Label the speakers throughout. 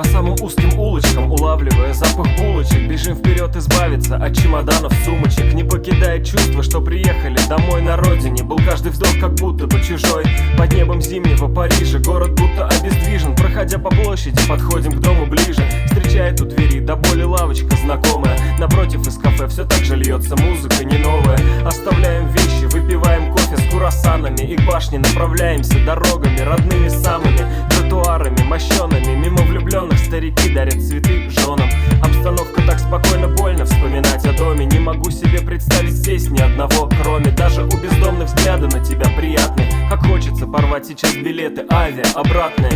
Speaker 1: По самым узким улочкам, улавливая запах булочек. Бежим вперед избавиться от чемоданов, сумочек. Не покидает чувство, что приехали домой на родине. Был каждый вдох как будто бы чужой. Под небом зимнего Парижа Город будто обездвижен. Проходя по площади, подходим к дому ближе. Встречает у двери до боли лавочка знакомая. Напротив из кафе все так же льется музыка не новая. Оставляем вещи, выпиваем кофе с курасанами. И к башне направляемся дорогами родными самыми. Тротуарами, мощенными, представить здесь ни одного, кроме Даже у бездомных взгляды на тебя приятны Как хочется порвать сейчас билеты авиа обратные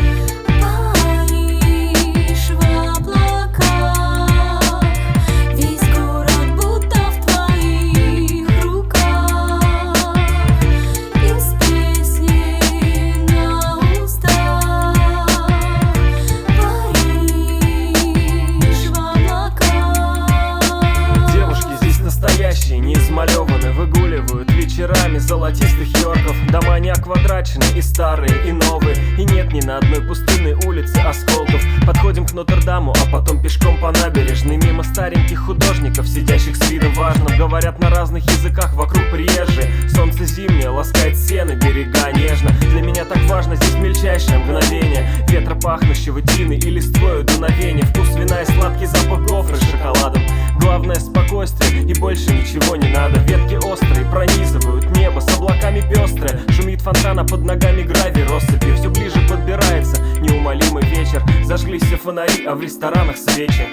Speaker 1: Выгуливают вечерами золотистых йорков. Дома не оквадрачены и старые, и новые. И нет ни на одной пустынной улице осколков. Подходим к Нотр-Даму, а потом пешком по набережной. Мимо стареньких художников, сидящих с видом важным Говорят на разных языках, вокруг приезжие. Солнце зимнее ласкает стены, берега нежно. Для меня так важно здесь мельчайшее мгновение. Ветра пахнущего тиной и листвою дуновение Вкус вина и сладкий запах гофры с шоколадом Главное спокойствие и больше ничего не надо. Ветки острые пронизывают небо с облаками пестрые. Шумит фонтан, а под ногами гравий россыпью Все ближе подбирается неумолимый вечер. Зажглись все фонари, а в ресторанах свечи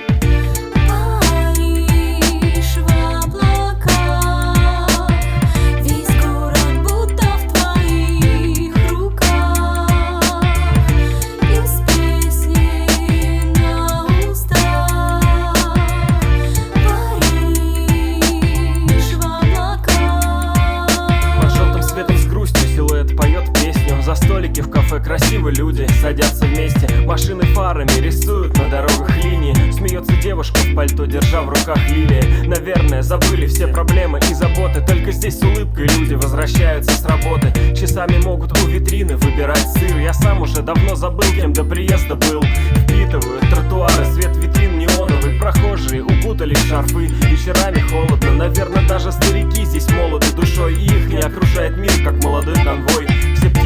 Speaker 1: красивые люди садятся вместе. Машины фарами рисуют на дорогах линии. Смеется девушка в пальто, держа в руках лилии. Наверное, забыли все проблемы и заботы. Только здесь с улыбкой люди возвращаются с работы. Часами могут у витрины выбирать сыр. Я сам уже давно забыл, кем до приезда был. Впитывают тротуары, свет витрин неоновый. Прохожие укутались в шарфы. Вечерами холодно, наверное, даже старики здесь молоды. Душой И их не окружает мир, как молодой конвой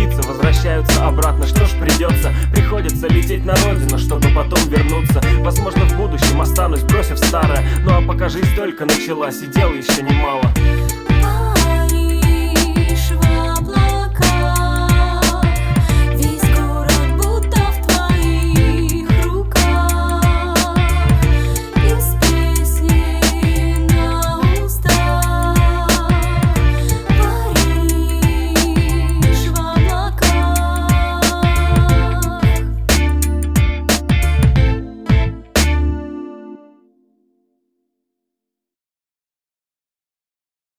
Speaker 1: птицы возвращаются обратно, что ж придется? Приходится лететь на родину, чтобы потом вернуться. Возможно, в будущем останусь, бросив старое. Ну а пока жизнь только началась и дел еще немало